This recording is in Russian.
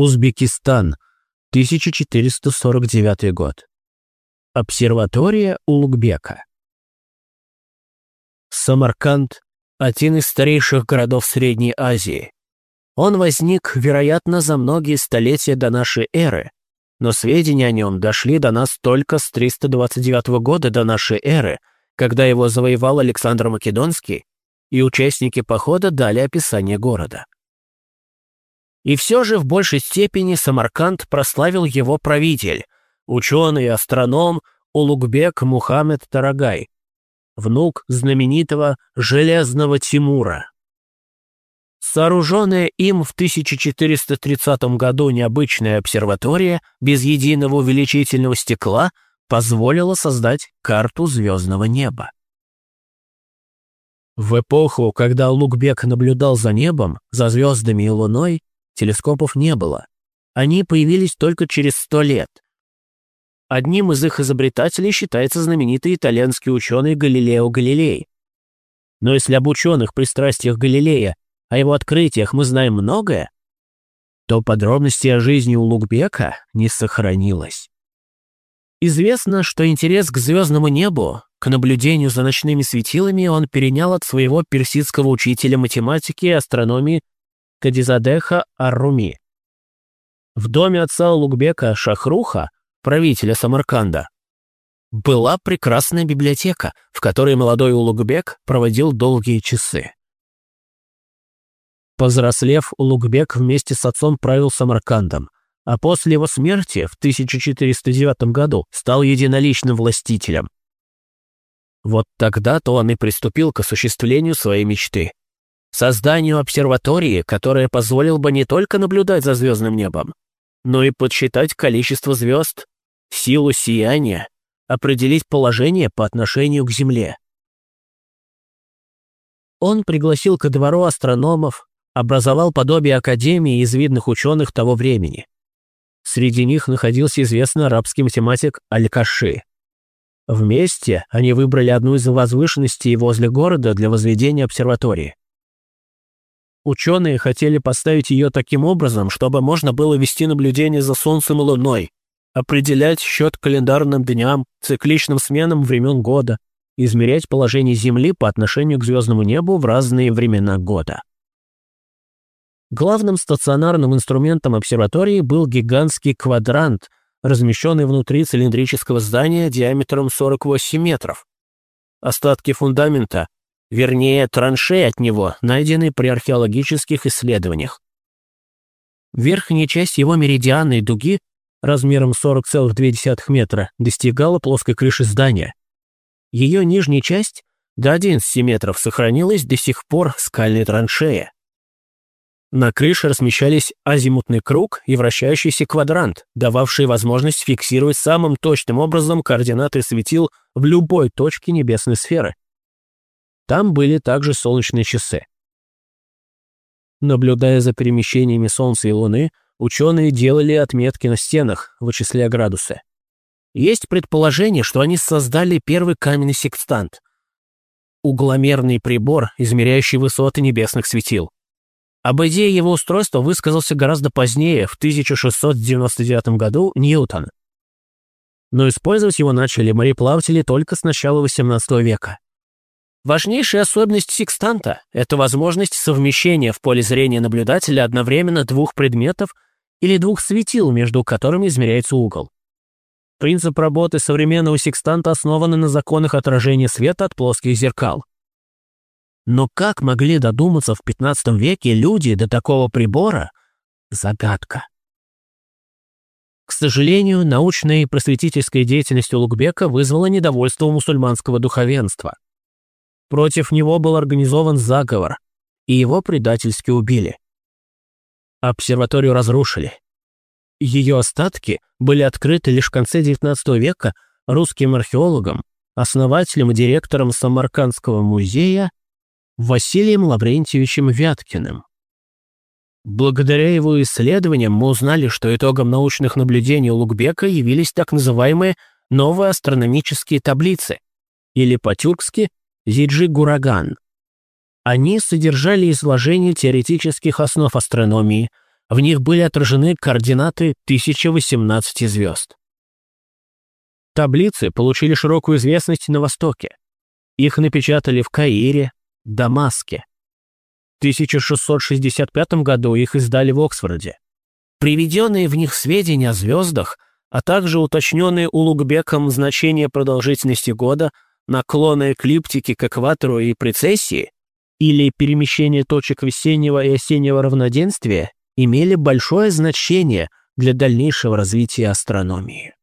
Узбекистан, 1449 год. Обсерватория Улугбека. Самарканд – один из старейших городов Средней Азии. Он возник, вероятно, за многие столетия до нашей эры, но сведения о нем дошли до нас только с 329 года до нашей эры, когда его завоевал Александр Македонский, и участники похода дали описание города. И все же в большей степени Самарканд прославил его правитель, ученый и астроном Улугбек Мухаммед Тарагай, внук знаменитого Железного Тимура. Сооруженная им в 1430 году необычная обсерватория без единого увеличительного стекла позволила создать карту звездного неба. В эпоху, когда Лукбек наблюдал за небом, за звездами и луной, телескопов не было. Они появились только через сто лет. Одним из их изобретателей считается знаменитый итальянский ученый Галилео Галилей. Но если об ученых пристрастиях Галилея, о его открытиях мы знаем многое, то подробностей о жизни у Лукбека не сохранилось. Известно, что интерес к звездному небу, к наблюдению за ночными светилами он перенял от своего персидского учителя математики и астрономии Кадизадеха Ар-Руми. В доме отца Лукбека Шахруха, правителя Самарканда, была прекрасная библиотека, в которой молодой Улугбек проводил долгие часы. Повзрослев, Улугбек вместе с отцом правил Самаркандом, а после его смерти в 1409 году стал единоличным властителем. Вот тогда-то он и приступил к осуществлению своей мечты созданию обсерватории, которая позволила бы не только наблюдать за звездным небом, но и подсчитать количество звезд, силу сияния, определить положение по отношению к Земле. Он пригласил ко двору астрономов, образовал подобие академии из видных ученых того времени. Среди них находился известный арабский математик Аль-Каши. Вместе они выбрали одну из возвышенностей возле города для возведения обсерватории. Ученые хотели поставить ее таким образом, чтобы можно было вести наблюдение за Солнцем и Луной, определять счет календарным дням, цикличным сменам времен года, измерять положение Земли по отношению к звездному небу в разные времена года. Главным стационарным инструментом обсерватории был гигантский квадрант, размещенный внутри цилиндрического здания диаметром 48 метров. Остатки фундамента Вернее, траншеи от него найдены при археологических исследованиях. Верхняя часть его меридианной дуги размером 40,2 метра достигала плоской крыши здания. Ее нижняя часть до 11 метров сохранилась до сих пор скальной траншея. На крыше размещались азимутный круг и вращающийся квадрант, дававший возможность фиксировать самым точным образом координаты светил в любой точке небесной сферы. Там были также солнечные часы. Наблюдая за перемещениями Солнца и Луны, ученые делали отметки на стенах, вычисляя градусы. Есть предположение, что они создали первый каменный секстант – угломерный прибор, измеряющий высоты небесных светил. Об идее его устройства высказался гораздо позднее, в 1699 году, Ньютон. Но использовать его начали мореплаватели только с начала XVIII века. Важнейшая особенность секстанта – это возможность совмещения в поле зрения наблюдателя одновременно двух предметов или двух светил, между которыми измеряется угол. Принцип работы современного секстанта основан на законах отражения света от плоских зеркал. Но как могли додуматься в 15 веке люди до такого прибора – загадка. К сожалению, научная и просветительская деятельность Улугбека вызвала недовольство мусульманского духовенства – Против него был организован заговор, и его предательски убили. Обсерваторию разрушили. Ее остатки были открыты лишь в конце XIX века русским археологом, основателем и директором Самаркандского музея Василием Лаврентьевичем Вяткиным. Благодаря его исследованиям мы узнали, что итогом научных наблюдений Лукбека явились так называемые новые астрономические таблицы, или по-тюркски Зиджи Гураган. Они содержали изложение теоретических основ астрономии, В них были отражены координаты 1018 звезд. Таблицы получили широкую известность на Востоке. Их напечатали в Каире, Дамаске. В 1665 году их издали в Оксфорде. Приведенные в них сведения о звездах, а также уточненные Улугбеком значения продолжительности года, наклона эклиптики к экватору и прецессии или перемещение точек весеннего и осеннего равноденствия имели большое значение для дальнейшего развития астрономии.